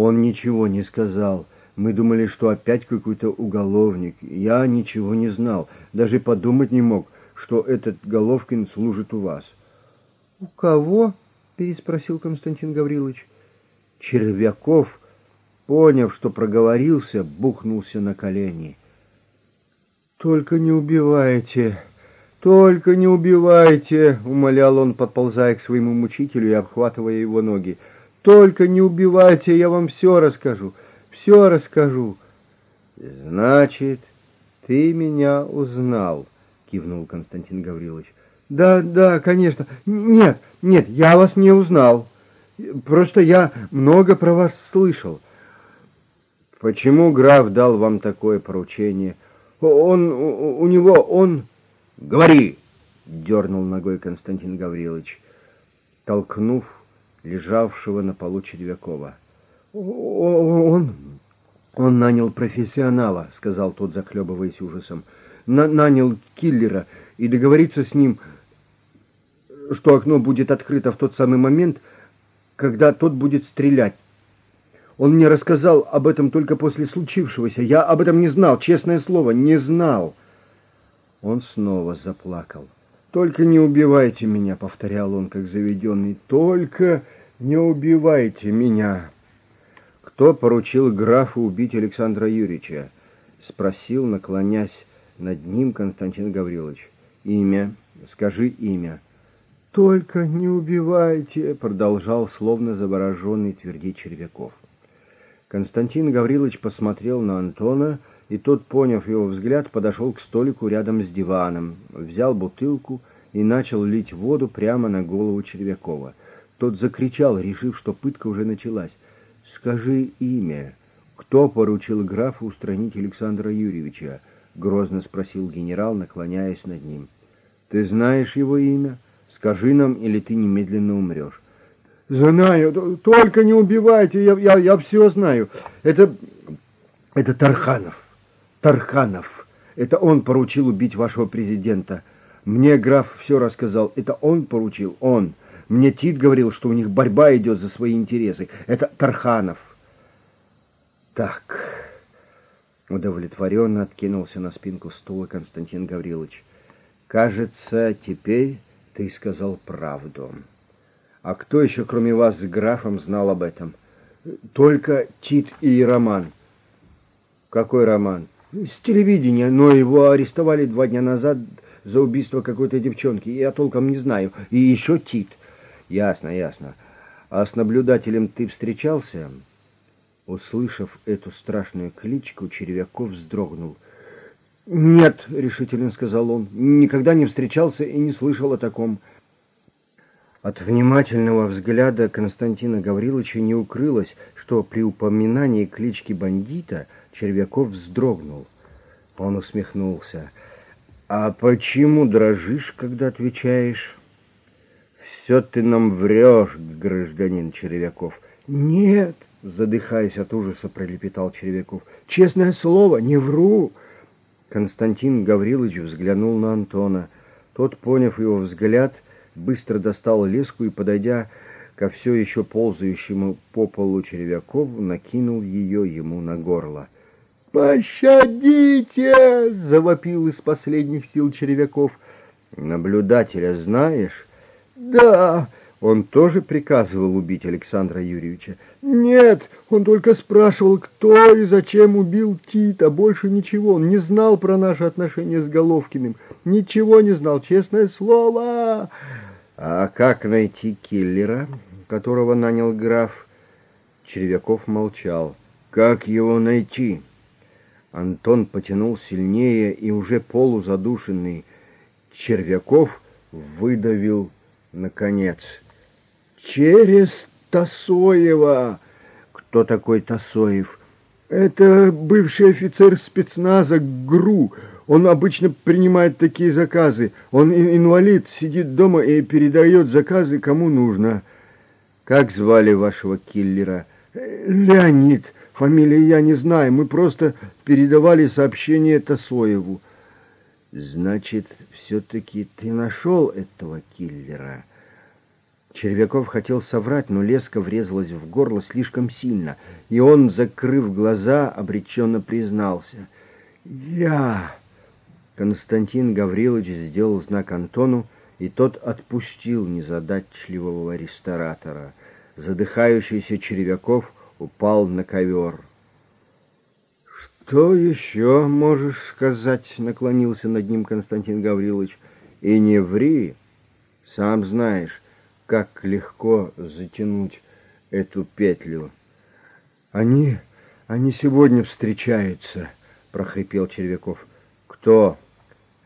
Он ничего не сказал. Мы думали, что опять какой-то уголовник. Я ничего не знал, даже подумать не мог, что этот Головкин служит у вас. — У кого? — переспросил Константин Гаврилович. Червяков, поняв, что проговорился, бухнулся на колени. «Только не убивайте, только не убивайте!» — умолял он, подползая к своему мучителю и обхватывая его ноги. «Только не убивайте, я вам все расскажу, все расскажу!» «Значит, ты меня узнал?» — кивнул Константин Гаврилович. «Да, да, конечно. Нет, нет, я вас не узнал. Просто я много про вас слышал». «Почему граф дал вам такое поручение?» Он, у, у него, он... Говори! Дернул ногой Константин Гаврилович, толкнув лежавшего на полу Червякова. Он... Он нанял профессионала, сказал тот, захлебываясь ужасом. На нанял киллера и договориться с ним, что окно будет открыто в тот самый момент, когда тот будет стрелять. Он мне рассказал об этом только после случившегося. Я об этом не знал, честное слово, не знал. Он снова заплакал. «Только не убивайте меня», — повторял он, как заведенный. «Только не убивайте меня». «Кто поручил графу убить Александра Юрьевича?» — спросил, наклонясь над ним Константин Гаврилович. «Имя. Скажи имя». «Только не убивайте», — продолжал, словно завороженный, твердить Червяков. Константин Гаврилович посмотрел на Антона, и тот, поняв его взгляд, подошел к столику рядом с диваном, взял бутылку и начал лить воду прямо на голову Червякова. Тот закричал, решив, что пытка уже началась. «Скажи имя. Кто поручил графу устранить Александра Юрьевича?» — грозно спросил генерал, наклоняясь над ним. «Ты знаешь его имя? Скажи нам, или ты немедленно умрешь». Знаю, только не убивайте, я, я, я все знаю. Это, это Тарханов. Тарханов. Это он поручил убить вашего президента. Мне граф все рассказал. Это он поручил, он. Мне Тит говорил, что у них борьба идет за свои интересы. Это Тарханов. Так. Удовлетворенно откинулся на спинку стула Константин Гаврилович. Кажется, теперь ты сказал правду. А кто еще, кроме вас, с графом знал об этом? Только Тит и Роман. Какой Роман? С телевидения, но его арестовали два дня назад за убийство какой-то девчонки. Я толком не знаю. И еще Тит. Ясно, ясно. А с наблюдателем ты встречался? Услышав эту страшную кличку, Червяков вздрогнул. «Нет», — решительно сказал он, — «никогда не встречался и не слышал о таком». От внимательного взгляда Константина Гавриловича не укрылось, что при упоминании клички бандита Червяков вздрогнул. Он усмехнулся. «А почему дрожишь, когда отвечаешь?» «Все ты нам врешь, гражданин Червяков». «Нет», — задыхаясь от ужаса, пролепетал Червяков. «Честное слово, не вру». Константин Гаврилович взглянул на Антона. Тот, поняв его взгляд, — быстро достал леску и, подойдя ко все еще ползающему по полу Червякову, накинул ее ему на горло. «Пощадите!» — завопил из последних сил Червяков. «Наблюдателя знаешь?» «Да!» Он тоже приказывал убить Александра Юрьевича? Нет, он только спрашивал, кто и зачем убил Тита, больше ничего. Он не знал про наши отношения с Головкиным. Ничего не знал, честное слово. А как найти киллера, которого нанял граф? Червяков молчал. Как его найти? Антон потянул сильнее, и уже полузадушенный Червяков выдавил наконец. Через Тасоева. Кто такой Тасоев? Это бывший офицер спецназа ГРУ. Он обычно принимает такие заказы. Он инвалид, сидит дома и передает заказы кому нужно. Как звали вашего киллера? Леонид. Фамилии я не знаю. Мы просто передавали сообщение Тасоеву. Значит, все-таки ты нашел этого киллера? Червяков хотел соврать, но леска врезалась в горло слишком сильно, и он, закрыв глаза, обреченно признался. «Я...» Константин Гаврилович сделал знак Антону, и тот отпустил незадачливого ресторатора. Задыхающийся Червяков упал на ковер. «Что еще можешь сказать?» — наклонился над ним Константин Гаврилович. «И не ври, сам знаешь, как легко затянуть эту петлю. Они, они сегодня встречаются, прохрипел Червяков. Кто?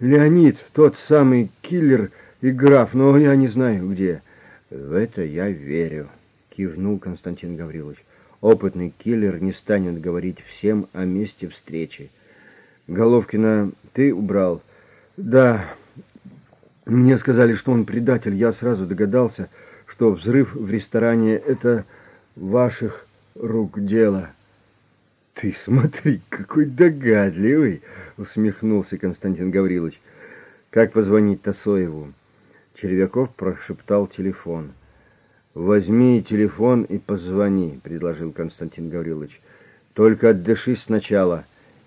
Леонид, тот самый киллер и граф, но я не знаю где. В это я верю, кивнул Константин Гаврилович. Опытный киллер не станет говорить всем о месте встречи. Головкина ты убрал? Да, мне сказали, что он предатель. Я сразу догадался, что взрыв в ресторане — это ваших рук дело. Ты смотри, какой догадливый, усмехнулся Константин Гаврилович. Как позвонить Тасоеву? Червяков прошептал телефон. «Возьми телефон и позвони», — предложил Константин Гаврилович. «Только отдышись сначала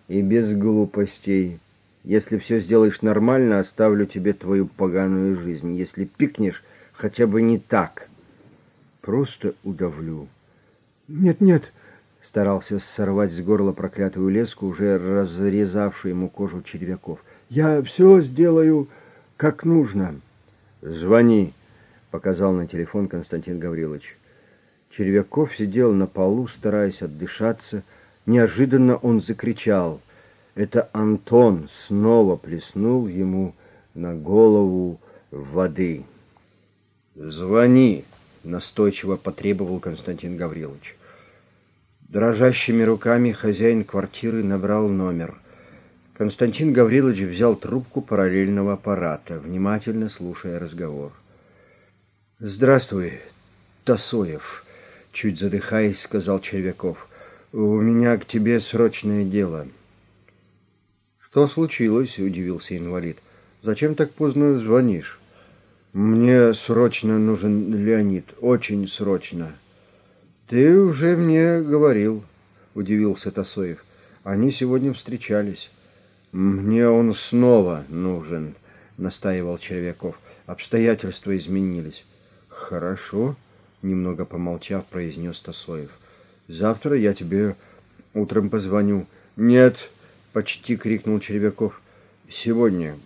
и без глупостей». Если все сделаешь нормально, оставлю тебе твою поганую жизнь. Если пикнешь, хотя бы не так. Просто удавлю. Нет-нет, старался сорвать с горла проклятую леску, уже разрезавшую ему кожу червяков. Я все сделаю как нужно. Звони, показал на телефон Константин Гаврилович. Червяков сидел на полу, стараясь отдышаться. Неожиданно он закричал. Это Антон снова плеснул ему на голову воды. «Звони!» — настойчиво потребовал Константин Гаврилович. Дрожащими руками хозяин квартиры набрал номер. Константин Гаврилович взял трубку параллельного аппарата, внимательно слушая разговор. «Здравствуй, Тасоев», — чуть задыхаясь, сказал Червяков. «У меня к тебе срочное дело». «Что случилось?» — удивился инвалид. «Зачем так поздно звонишь?» «Мне срочно нужен Леонид, очень срочно». «Ты уже мне говорил», — удивился Тасоев. «Они сегодня встречались». «Мне он снова нужен», — настаивал Червяков. «Обстоятельства изменились». «Хорошо», — немного помолчав, произнес Тасоев. «Завтра я тебе утром позвоню». «Нет», почти крикнул Червяков. Сегодня,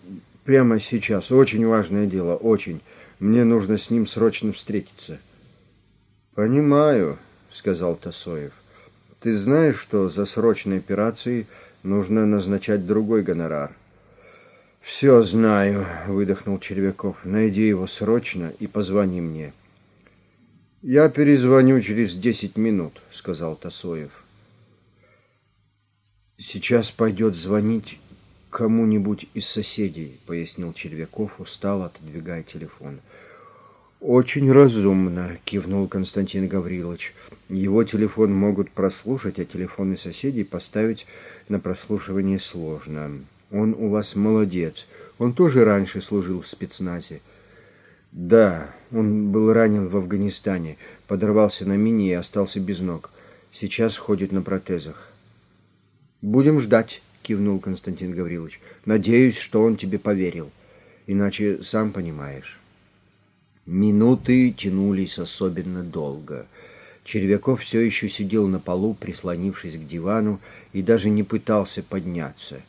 прямо сейчас, очень важное дело, очень. Мне нужно с ним срочно встретиться. Понимаю, сказал Тасоев. Ты знаешь, что за срочные операции нужно назначать другой гонорар? «Все знаю», — выдохнул Червяков. «Найди его срочно и позвони мне». «Я перезвоню через десять минут», — сказал Тасоев. «Сейчас пойдет звонить кому-нибудь из соседей», — пояснил Червяков, устал, отодвигая телефон. «Очень разумно», — кивнул Константин Гаврилович. «Его телефон могут прослушать, а телефоны соседей поставить на прослушивание сложно. Он у вас молодец. Он тоже раньше служил в спецназе». «Да, он был ранен в Афганистане, подорвался на мине и остался без ног. Сейчас ходит на протезах». «Будем ждать», — кивнул Константин Гаврилович. «Надеюсь, что он тебе поверил. Иначе сам понимаешь». Минуты тянулись особенно долго. Червяков все еще сидел на полу, прислонившись к дивану, и даже не пытался подняться.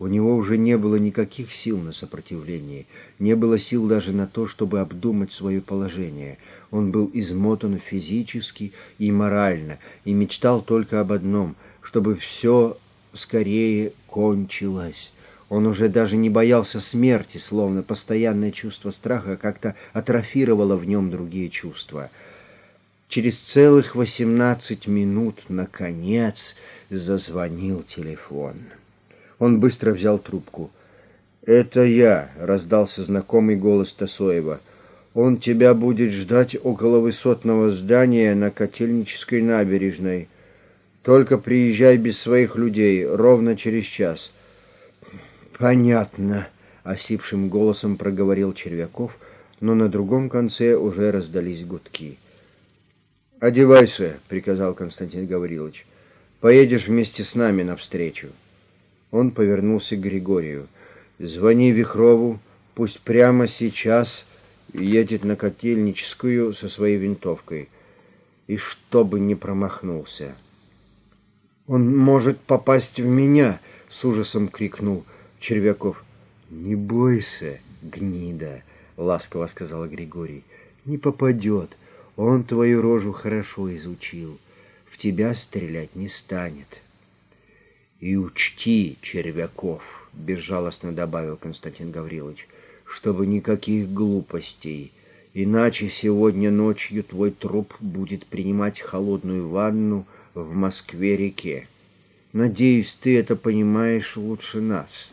У него уже не было никаких сил на сопротивление, не было сил даже на то, чтобы обдумать свое положение. Он был измотан физически и морально, и мечтал только об одном — чтобы все скорее кончилась. Он уже даже не боялся смерти, словно постоянное чувство страха как-то атрофировало в нем другие чувства. Через целых восемнадцать минут, наконец, зазвонил телефон. Он быстро взял трубку. «Это я», — раздался знакомый голос Тасоева. «Он тебя будет ждать около высотного здания на Котельнической набережной». Только приезжай без своих людей, ровно через час. Понятно, осипшим голосом проговорил Червяков, но на другом конце уже раздались гудки. «Одевайся», — приказал Константин Гаврилович. «Поедешь вместе с нами навстречу». Он повернулся к Григорию. «Звони Вихрову, пусть прямо сейчас едет на Котельническую со своей винтовкой. И чтобы не промахнулся». «Он может попасть в меня!» — с ужасом крикнул Червяков. «Не бойся, гнида!» — ласково сказала Григорий. «Не попадет. Он твою рожу хорошо изучил. В тебя стрелять не станет». «И учти, Червяков!» — безжалостно добавил Константин Гаврилович, «чтобы никаких глупостей, иначе сегодня ночью твой труп будет принимать холодную ванну в Москве-реке. Надеюсь, ты это понимаешь лучше нас».